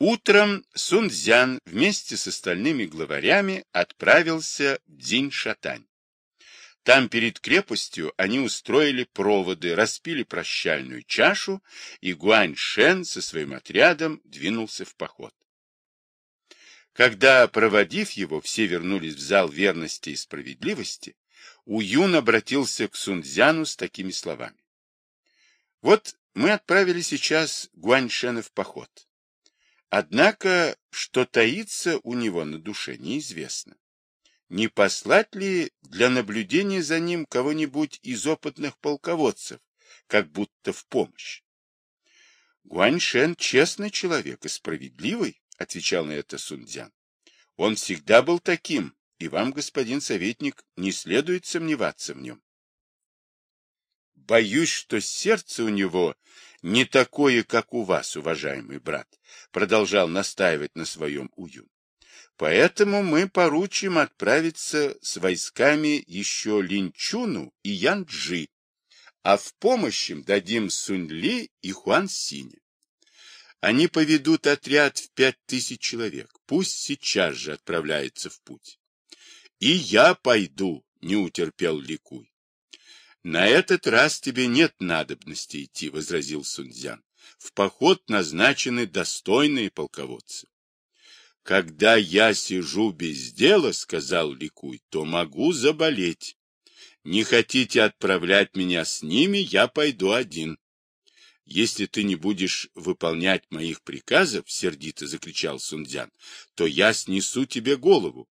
Утром Сунцзян вместе с остальными главарями отправился в Дзинь-Шатань. Там перед крепостью они устроили проводы, распили прощальную чашу, и Гуань-Шен со своим отрядом двинулся в поход. Когда, проводив его, все вернулись в зал верности и справедливости, Уюн обратился к Сунцзяну с такими словами. Вот мы отправили сейчас Гуаньшена в поход. Однако, что таится у него на душе, неизвестно. Не послать ли для наблюдения за ним кого-нибудь из опытных полководцев, как будто в помощь? Гуаньшен честный человек и справедливый, отвечал на это Сунцзян. Он всегда был таким, и вам, господин советник, не следует сомневаться в нем. Боюсь, что сердце у него не такое, как у вас, уважаемый брат, продолжал настаивать на своем уюн. Поэтому мы поручим отправиться с войсками еще Линчуну и Янджи, а в помощь им дадим Суньли и Хуан Сине. Они поведут отряд в пять тысяч человек. Пусть сейчас же отправляется в путь. И я пойду, не утерпел Ликуй. На этот раз тебе нет надобности идти, возразил Сунцзян. В поход назначены достойные полководцы. Когда я сижу без дела, сказал Ликуй, то могу заболеть. Не хотите отправлять меня с ними, я пойду один. Если ты не будешь выполнять моих приказов, сердито закричал Сунцзян, то я снесу тебе голову.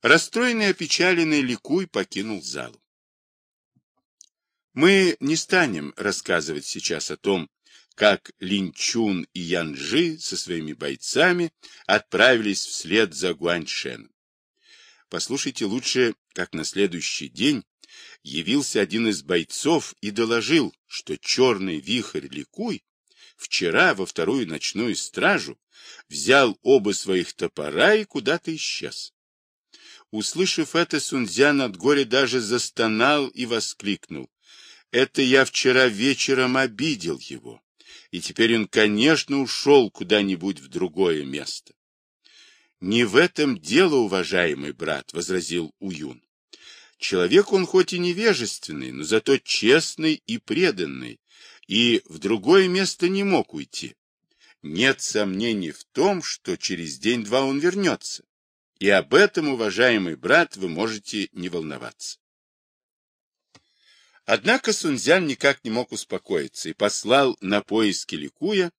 Расстроенный и опечаленный Ликуй покинул залу. Мы не станем рассказывать сейчас о том, как Линчун и Янжи со своими бойцами отправились вслед за Гуаньшеном. Послушайте лучше, как на следующий день явился один из бойцов и доложил, что черный вихрь Ликуй вчера во вторую ночную стражу взял оба своих топора и куда-то исчез. Услышав это, Сунцзян от горя даже застонал и воскликнул. Это я вчера вечером обидел его, и теперь он, конечно, ушел куда-нибудь в другое место. Не в этом дело, уважаемый брат, — возразил Уюн. Человек он хоть и невежественный, но зато честный и преданный, и в другое место не мог уйти. Нет сомнений в том, что через день-два он вернется. И об этом, уважаемый брат, вы можете не волноваться. Однако Сунцзян никак не мог успокоиться и послал на поиски Ликуя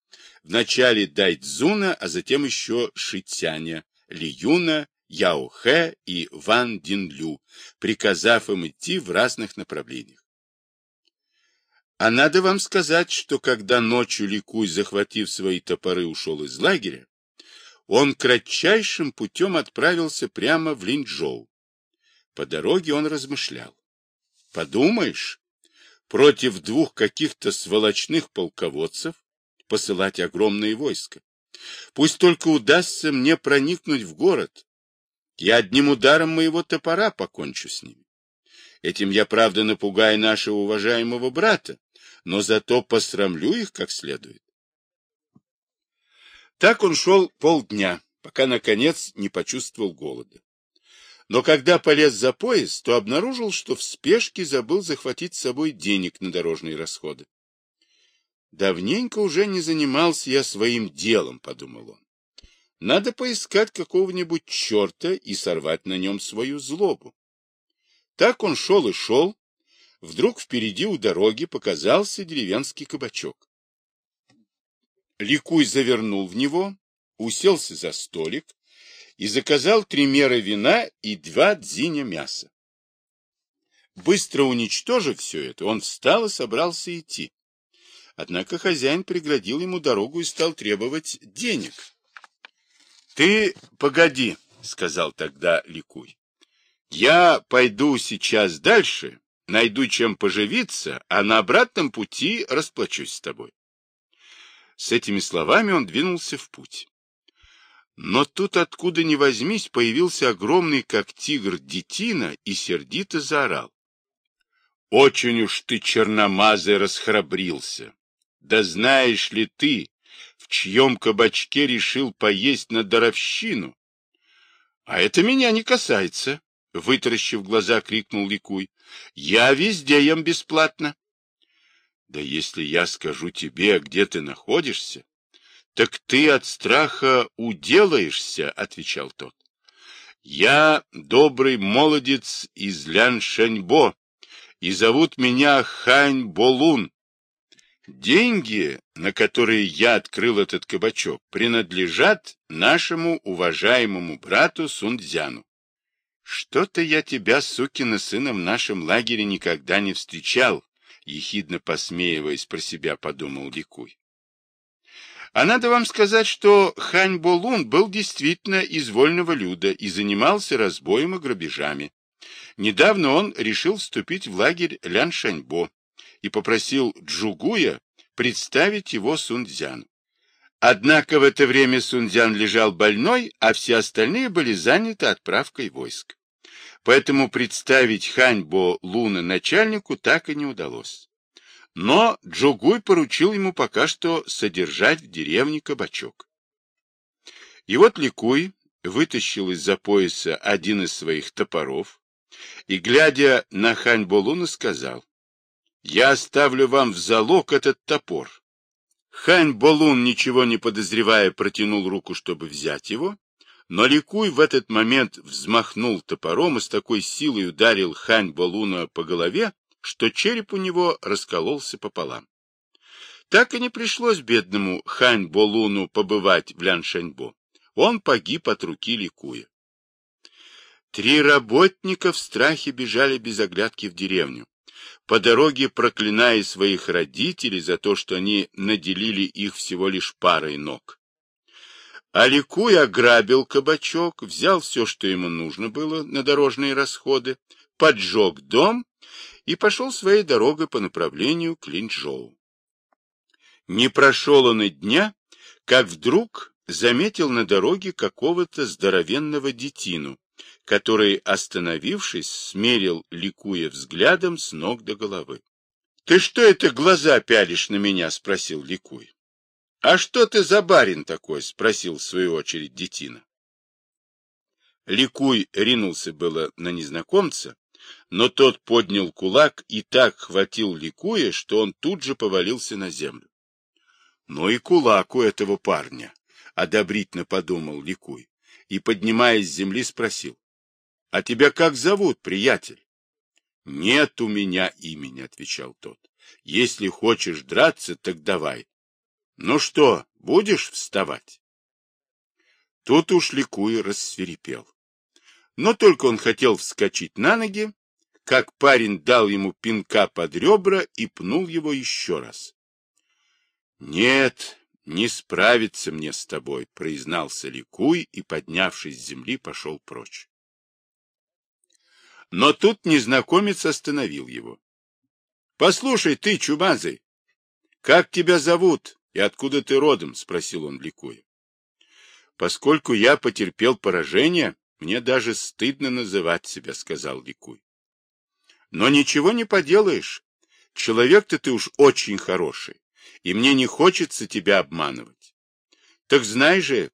вначале Дайцзуна, а затем еще Шитяня, Лиюна, Яохэ и Ван Динлю, приказав им идти в разных направлениях. А надо вам сказать, что когда ночью Ликуй, захватив свои топоры, ушел из лагеря, он кратчайшим путем отправился прямо в Линчжоу. По дороге он размышлял. Подумаешь, против двух каких-то сволочных полководцев посылать огромные войска. Пусть только удастся мне проникнуть в город. Я одним ударом моего топора покончу с ними. Этим я, правда, напугаю нашего уважаемого брата, но зато посрамлю их как следует. Так он шел полдня, пока, наконец, не почувствовал голода. Но когда полез за пояс, то обнаружил, что в спешке забыл захватить с собой денег на дорожные расходы. Давненько уже не занимался я своим делом, подумал он. Надо поискать какого-нибудь черта и сорвать на нем свою злобу. Так он шел и шел. Вдруг впереди у дороги показался деревенский кабачок. Ликуй завернул в него, уселся за столик и заказал три меры вина и два дзиня мяса. Быстро уничтожив все это, он встал и собрался идти. Однако хозяин преградил ему дорогу и стал требовать денег. — Ты погоди, — сказал тогда Ликуй. — Я пойду сейчас дальше, найду чем поживиться, а на обратном пути расплачусь с тобой. С этими словами он двинулся в путь. Но тут откуда ни возьмись появился огромный, как тигр, детина и сердито заорал. Очень уж ты, черномазый, расхрабрился. Да знаешь ли ты, в чьем кабачке решил поесть на даровщину. — А это меня не касается, — вытаращив глаза, крикнул Ликуй. — Я везде ем бесплатно. — Да если я скажу тебе, где ты находишься, так ты от страха уделаешься, — отвечал тот. — Я добрый молодец из Ляншаньбо, и зовут меня Хань Болун. Деньги, на которые я открыл этот кабачок, принадлежат нашему уважаемому брату Сунцзяну. Что-то я тебя, сукина сына, в нашем лагере никогда не встречал, ехидно посмеиваясь про себя, подумал Ликуй. А надо вам сказать, что Хань Болун был действительно из вольного люда и занимался разбоем и грабежами. Недавно он решил вступить в лагерь Ляншаньбо и попросил Джугуя представить его Сунцзяну. Однако в это время Сунцзян лежал больной, а все остальные были заняты отправкой войск. Поэтому представить Ханьбо Луна начальнику так и не удалось. Но Джугуй поручил ему пока что содержать в деревне кабачок. И вот Ликуй вытащил из-за пояса один из своих топоров и, глядя на Ханьбо Луна, сказал, я оставлю вам в залог этот топор. Хань Болун, ничего не подозревая, протянул руку, чтобы взять его, но Ликуй в этот момент взмахнул топором и с такой силой ударил Хань Болуна по голове, что череп у него раскололся пополам. Так и не пришлось бедному Хань Болуну побывать в Ляншаньбо. Он погиб от руки Ликуя. Три работника в страхе бежали без оглядки в деревню по дороге проклиная своих родителей за то, что они наделили их всего лишь парой ног. Аликуй ограбил кабачок, взял все, что ему нужно было на дорожные расходы, поджег дом и пошел своей дорогой по направлению к Линчжоу. Не прошел он и дня, как вдруг заметил на дороге какого-то здоровенного детину, который, остановившись, смерил, ликуя взглядом с ног до головы. — Ты что это глаза пялишь на меня? — спросил Ликуй. — А что ты за барин такой? — спросил в свою очередь детина. Ликуй ринулся было на незнакомца, но тот поднял кулак и так хватил Ликуя, что он тут же повалился на землю. — Ну и кулак у этого парня, — одобрительно подумал Ликуй и, поднимаясь с земли, спросил. — А тебя как зовут, приятель? — Нет у меня имени, — отвечал тот. — Если хочешь драться, так давай. — Ну что, будешь вставать? Тут уж ликуя рассверепел. Но только он хотел вскочить на ноги, как парень дал ему пинка под ребра и пнул его еще раз. — Нет, не справиться мне с тобой, — признался Ликуй и, поднявшись с земли, пошел прочь. Но тут незнакомец остановил его. — Послушай, ты, чумазый, как тебя зовут и откуда ты родом? — спросил он, ликуя. — Поскольку я потерпел поражение, мне даже стыдно называть себя, — сказал Ликуй. — Но ничего не поделаешь. Человек-то ты уж очень хороший, и мне не хочется тебя обманывать. Так знай же,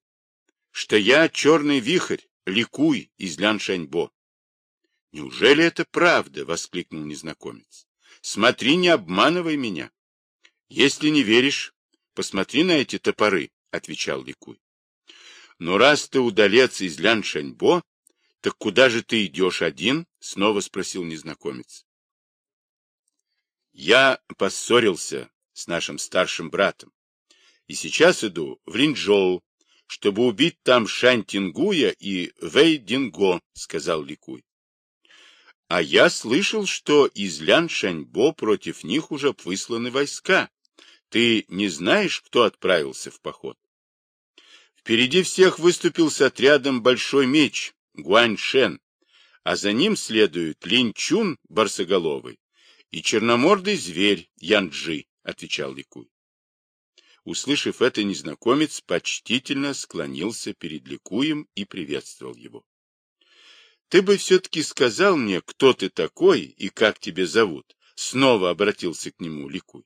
что я черный вихрь, Ликуй из Ляншаньбо. Неужели это правда? воскликнул незнакомец. Смотри, не обманывай меня. Если не веришь, посмотри на эти топоры, отвечал Ликуй. Но раз ты удалец из Ляншаньбо, так куда же ты идешь один? снова спросил незнакомец. Я поссорился с нашим старшим братом и сейчас иду в Линчжоу, чтобы убить там Шань Тингуя и Вэй Динго, сказал Ликуй. А я слышал, что из Ляншаньбо против них уже высланы войска. Ты не знаешь, кто отправился в поход? Впереди всех выступил с отрядом Большой Меч, Гуаньшен, а за ним следует Линчун, Барсоголовый, и черномордый зверь Янджи, отвечал Ликуй. Услышав это, незнакомец почтительно склонился перед Ликуем и приветствовал его. Ты бы все-таки сказал мне, кто ты такой и как тебя зовут. Снова обратился к нему Ликуй.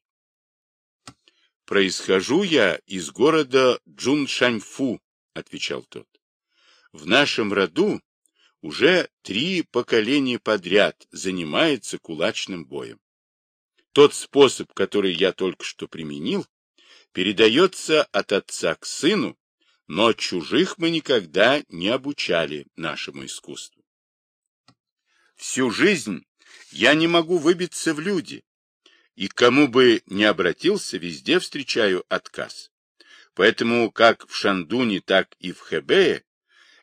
Происхожу я из города Джуншаньфу, отвечал тот. В нашем роду уже три поколения подряд занимается кулачным боем. Тот способ, который я только что применил, передается от отца к сыну, но чужих мы никогда не обучали нашему искусству. Всю жизнь я не могу выбиться в люди, и кому бы ни обратился, везде встречаю отказ. Поэтому как в Шандуне, так и в Хэбее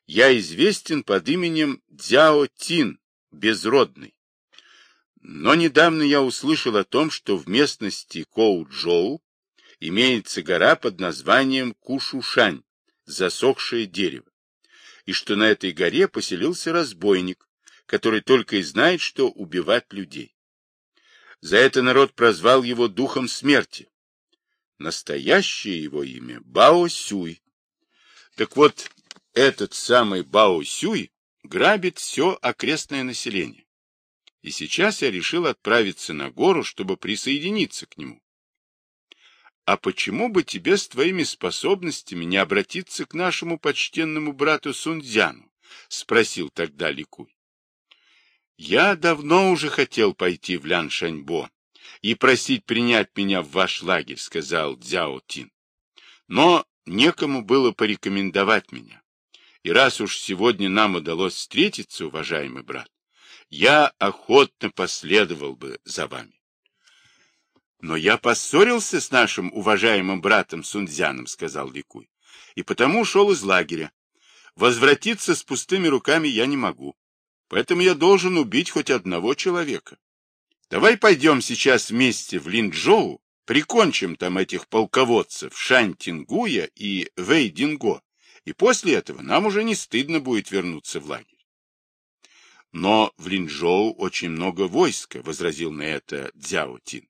я известен под именем Дзяо Тин, безродный. Но недавно я услышал о том, что в местности Коу-Джоу имеется гора под названием Кушушань, засохшее дерево, и что на этой горе поселился разбойник, который только и знает, что убивать людей. За это народ прозвал его духом смерти. Настоящее его имя — Бао Сюй. Так вот, этот самый Бао Сюй грабит все окрестное население. И сейчас я решил отправиться на гору, чтобы присоединиться к нему. А почему бы тебе с твоими способностями не обратиться к нашему почтенному брату Сунцзяну? — спросил тогда Ликуй. Я давно уже хотел пойти в Ляншаньбо и просить принять меня в ваш лагерь, — сказал Дзяо Тин. Но некому было порекомендовать меня. И раз уж сегодня нам удалось встретиться, уважаемый брат, я охотно последовал бы за вами. Но я поссорился с нашим уважаемым братом Сунцзяном, сказал Ликуй, и потому ушел из лагеря. Возвратиться с пустыми руками я не могу, поэтому я должен убить хоть одного человека. Давай пойдем сейчас вместе в Линчжоу, прикончим там этих полководцев Шань Тингуя и Вэй Динго, и после этого нам уже не стыдно будет вернуться в лагерь. Но в Линчжоу очень много войска, — возразил на это Дзяо Тин.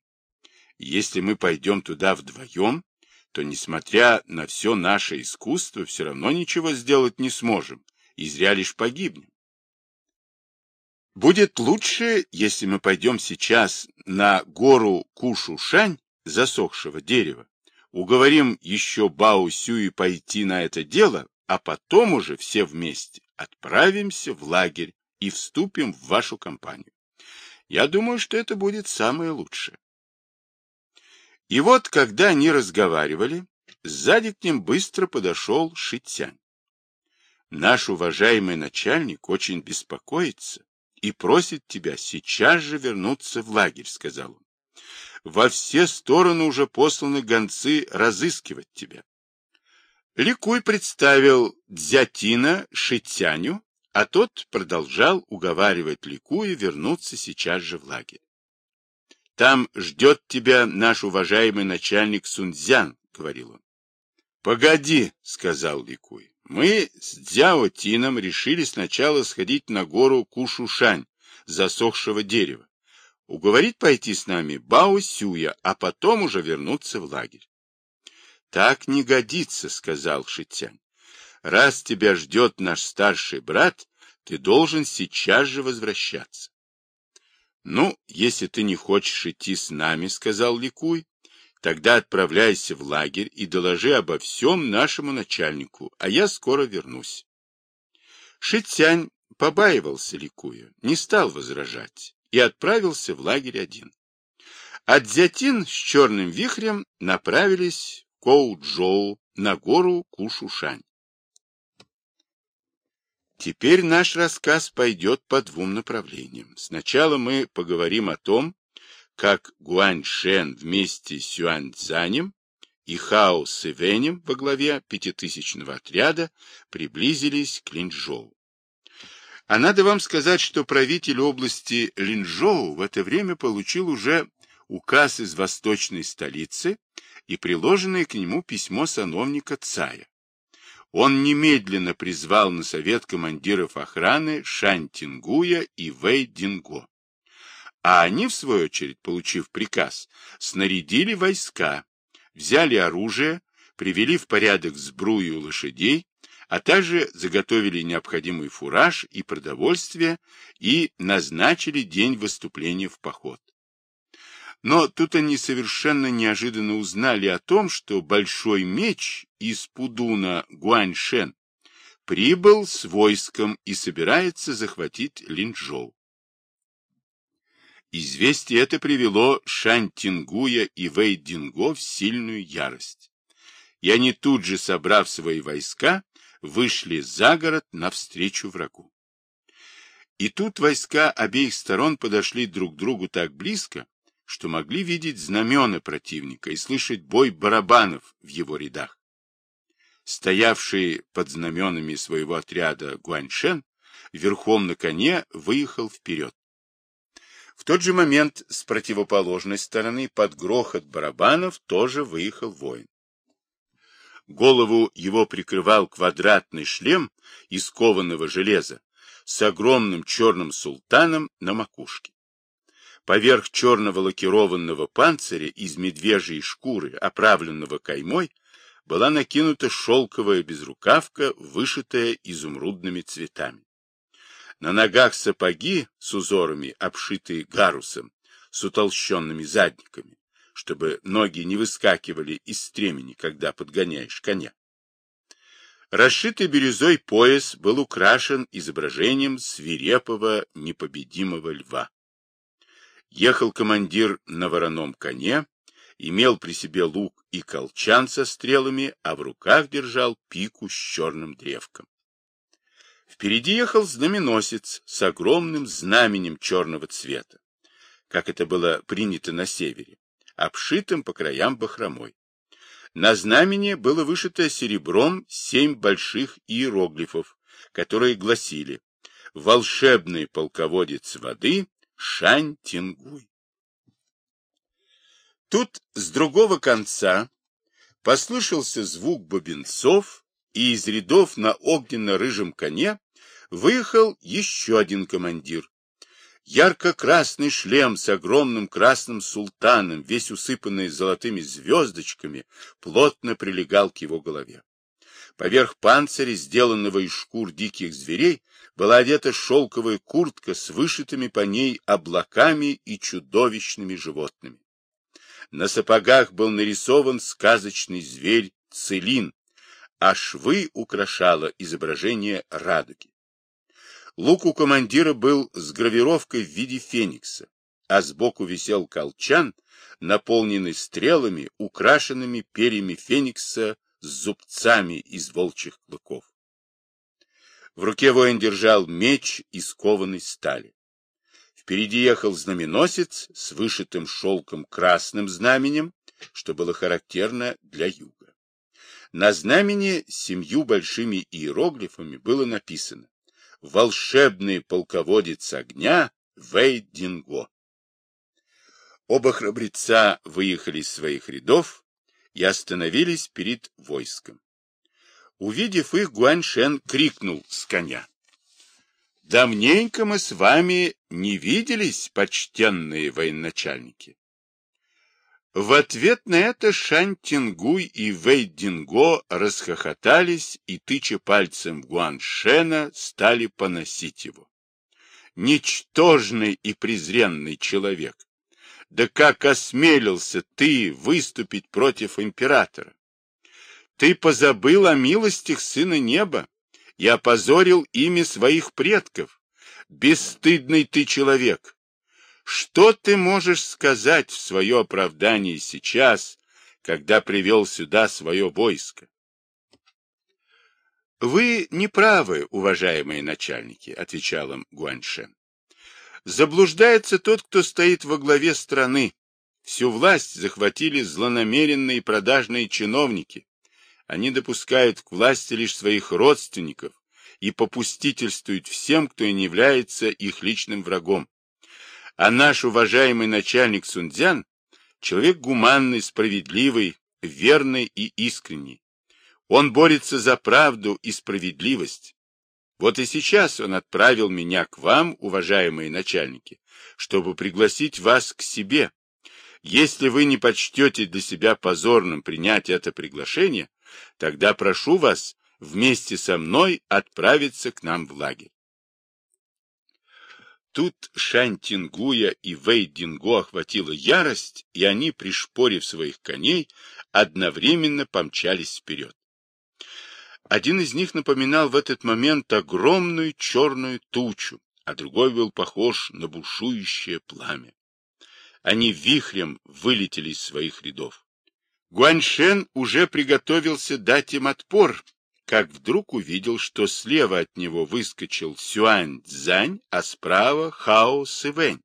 Если мы пойдем туда вдвоем, то, несмотря на все наше искусство, все равно ничего сделать не сможем, и зря лишь погибнем. Будет лучше, если мы пойдем сейчас на гору Кушушань, засохшего дерева, уговорим еще Бао Сюи пойти на это дело, а потом уже все вместе отправимся в лагерь и вступим в вашу компанию. Я думаю, что это будет самое лучшее. И вот, когда они разговаривали, сзади к ним быстро подошел Шитянь. Наш уважаемый начальник очень беспокоится и просит тебя сейчас же вернуться в лагерь, сказал он во все стороны уже посланы гонцы разыскивать тебя. Ликуй представил Дзятина Шитяню, а тот продолжал уговаривать Ликуя вернуться сейчас же в лагерь. «Там ждет тебя наш уважаемый начальник Сунцзян», — говорил он. «Погоди», — сказал Ликуй. «Мы с Дзяо Тином решили сначала сходить на гору Кушушань, засохшего дерева уговорить пойти с нами Бао Сюя, а потом уже вернуться в лагерь. — Так не годится, — сказал Шитянь. — Раз тебя ждет наш старший брат, ты должен сейчас же возвращаться. — Ну, если ты не хочешь идти с нами, — сказал Ликуй, — тогда отправляйся в лагерь и доложи обо всем нашему начальнику, а я скоро вернусь. Шитянь побаивался Ликуя, не стал возражать и отправился в лагерь один. А Дзятин с черным вихрем направились в Коу-Джоу на гору Кушушань. Теперь наш рассказ пойдет по двум направлениям. Сначала мы поговорим о том, как Гуань Шен вместе с Сюаньцзанем и Хао Сывенем во главе пятитысячного отряда приблизились к Линчжоу. А надо вам сказать, что правитель области Линчжоу в это время получил уже указ из восточной столицы и приложенное к нему письмо сановника Цая. Он немедленно призвал на совет командиров охраны Шань Тингуя и Вэй. А они, в свою очередь, получив приказ, снарядили войска, взяли оружие, привели в порядок сбрую лошадей, а также заготовили необходимый фураж и продовольствие и назначили день выступления в поход. Но тут они совершенно неожиданно узнали о том, что большой меч из Пудуна Гуаньшен прибыл с войском и собирается захватить Линчжоу. Известие это привело Шань Тингуя и Вэй Динго в сильную ярость. И они тут же, собрав свои войска, вышли за город навстречу врагу. И тут войска обеих сторон подошли друг к другу так близко, что могли видеть знамена противника и слышать бой барабанов в его рядах. Стоявший под знаменами своего отряда Гуаньшен верхом на коне выехал вперед. В тот же момент с противоположной стороны под грохот барабанов тоже выехал воин. Голову его прикрывал квадратный шлем из кованого железа с огромным черным султаном на макушке. Поверх черного лакированного панциря из медвежьей шкуры, оправленного каймой, была накинута шелковая безрукавка, вышитая изумрудными цветами. На ногах сапоги с узорами, обшитые гарусом, с утолщенными задниками, чтобы ноги не выскакивали из стремени, когда подгоняешь коня. Расшитый бирюзой пояс был украшен изображением свирепого непобедимого льва. Ехал командир на вороном коне, имел при себе лук и колчан со стрелами, а в руках держал пику с черным древком. Впереди ехал знаменосец с огромным знаменем черного цвета, как это было принято на севере, обшитым по краям бахромой. На знамени было вышито серебром семь больших иероглифов, которые гласили «Волшебный полководец воды Шань Тингуй. Тут с другого конца послышался звук бубенцов, и из рядов на огненно-рыжем коне выехал еще один командир. Ярко-красный шлем с огромным красным султаном, весь усыпанный золотыми звездочками, плотно прилегал к его голове. Поверх панциря, сделанного из шкур диких зверей, была одета шелковая куртка с вышитыми по ней облаками и чудовищными животными. На сапогах был нарисован сказочный зверь Целин, а швы украшало изображение радуги. Лук у командира был с гравировкой в виде феникса, а сбоку висел колчан, наполненный стрелами, украшенными перьями феникса с зубцами из волчьих клыков. В руке воин держал меч из кованой стали. Впереди ехал знаменосец с вышитым шелком красным знаменем, что было характерно для юга. На знамени семью большими иероглифами было написано «Волшебный полководец огня Вэй Динго». Оба храбреца выехали из своих рядов и остановились перед войском. Увидев их, Гуаньшен крикнул с коня. «Давненько мы с вами не виделись, почтенные военачальники». В ответ на это Шань Тингуй и Вэй Динго расхохотались и, тыча пальцем в Гуаншена, стали поносить его. Ничтожный и презренный человек! Да как осмелился ты выступить против императора? Ты позабыл о милостях Сына Неба и опозорил имя своих предков. Бесстыдный ты человек! Что ты можешь сказать в свое оправдание сейчас, когда привел сюда свое войско? Вы не правы, уважаемые начальники, отвечал им Гуаньшен. Заблуждается тот, кто стоит во главе страны. Всю власть захватили злонамеренные продажные чиновники. Они допускают к власти лишь своих родственников и попустительствуют всем, кто не является их личным врагом. А наш уважаемый начальник Сунцзян – человек гуманный, справедливый, верный и искренний. Он борется за правду и справедливость. Вот и сейчас он отправил меня к вам, уважаемые начальники, чтобы пригласить вас к себе. Если вы не почтете для себя позорным принять это приглашение, тогда прошу вас вместе со мной отправиться к нам в лагерь. Тут Шань Тингуя и Вэй Динго охватила ярость, и они, пришпорив своих коней, одновременно помчались вперед. Один из них напоминал в этот момент огромную черную тучу, а другой был похож на бушующее пламя. Они вихрем вылетели из своих рядов. Гуаньшен уже приготовился дать им отпор, как вдруг увидел, что слева от него выскочил Сюань Цзань, а справа Хао Сывэнь.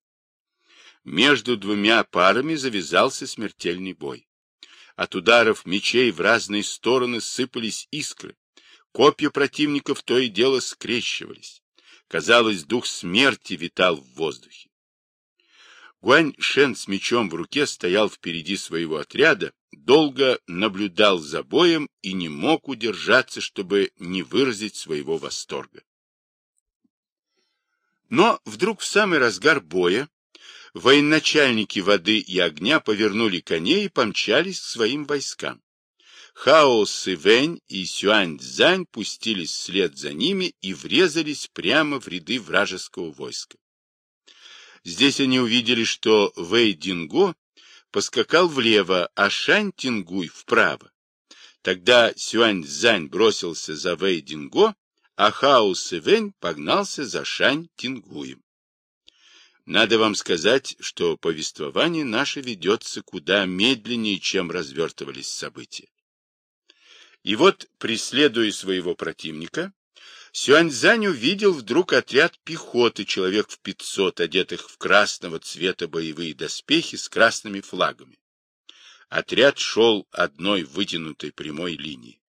Между двумя парами завязался смертельный бой. От ударов мечей в разные стороны сыпались искры. Копья противников то и дело скрещивались. Казалось, дух смерти витал в воздухе. Гуань Шен с мечом в руке стоял впереди своего отряда, долго наблюдал за боем и не мог удержаться, чтобы не выразить своего восторга. Но вдруг в самый разгар боя военачальники воды и огня повернули коней и помчались к своим войскам. Хао Сывэнь и Сюань Цзань пустились вслед за ними и врезались прямо в ряды вражеского войска. Здесь они увидели, что Вэй Динго поскакал влево, а Шань Тингуй вправо. Тогда Сюань Цзань бросился за Вэй Динго, а Хао Сывэнь погнался за Шань Тингуем. Надо вам сказать, что повествование наше ведется куда медленнее, чем развертывались события. И вот, преследуя своего противника, Сюаньзань увидел вдруг отряд пехоты, человек в пятьсот, одетых в красного цвета боевые доспехи с красными флагами. Отряд шел одной вытянутой прямой линией.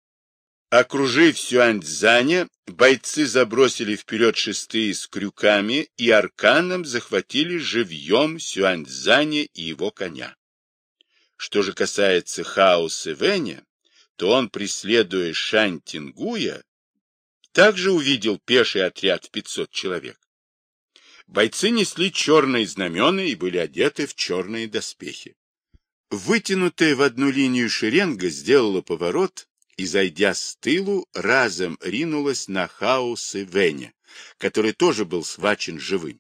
Окружив Сюаньцзаня, бойцы забросили вперед шестые с крюками и арканом захватили живьем Сюаньцзаня и его коня. Что же касается Хао Севеня, то он, преследуя Шань Тингуя, также увидел пеший отряд в 500 человек. Бойцы несли черные знамена и были одеты в черные доспехи. Вытянутая в одну линию шеренга сделала поворот и, зайдя с тылу, разом ринулась на хаос и Веня, который тоже был схвачен живым.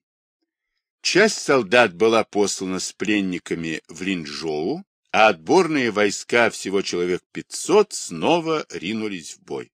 Часть солдат была послана с пленниками в Линчжоу, а отборные войска, всего человек 500, снова ринулись в бой.